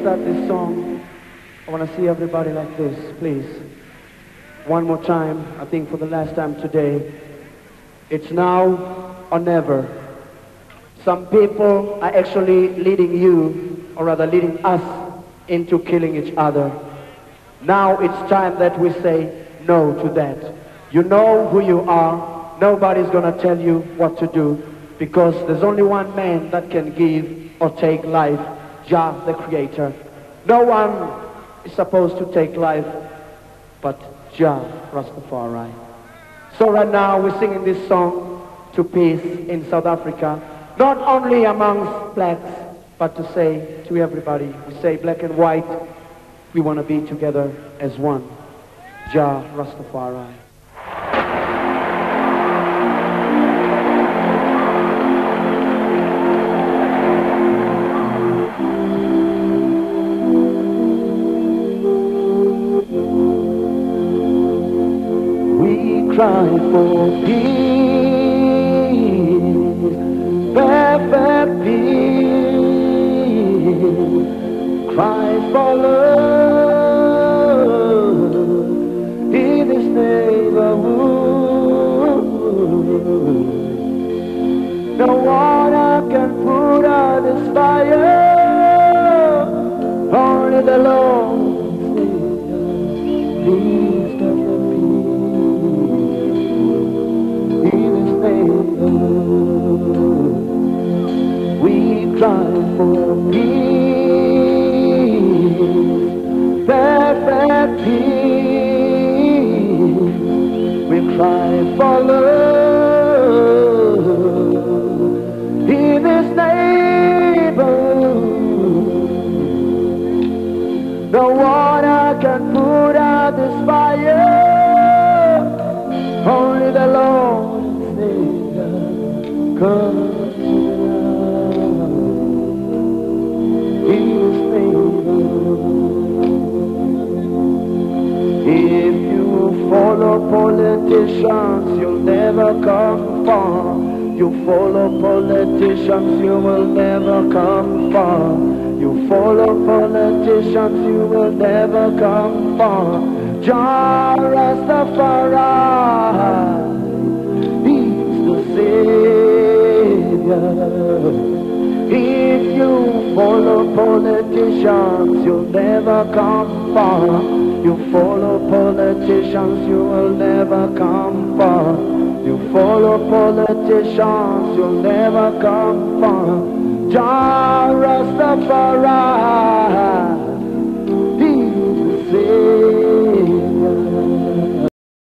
start this song, I want to see everybody like this, please. One more time, I think for the last time today. It's now or never. Some people are actually leading you, or rather leading us, into killing each other. Now it's time that we say no to that. You know who you are. Nobody's going to tell you what to do because there's only one man that can give or take life, Jah, the Creator. No one is supposed to take life but Jah, Rastafari. So right now we're singing this song to peace in South Africa, not only amongst blacks, but to say to everybody, we say black and white, we want to be together as one. Jah Rastafari. Cry for peace, perfect peace. Cry for love in this neighborhood. No water can put out this fire, only the Lord. Please We cry for peace, perfect peace. We cry for love in this neighborhood. No water can put out this fire. Only the Lord politicians, you'll never come far. You follow politicians, you will never come far. You follow politicians, you will never come far. Jah Rastafari, He's the Savior. If you follow politicians, you'll never come far. You follow politicians, you will never come far. You follow politicians, you'll never come far. Jah Rastafari,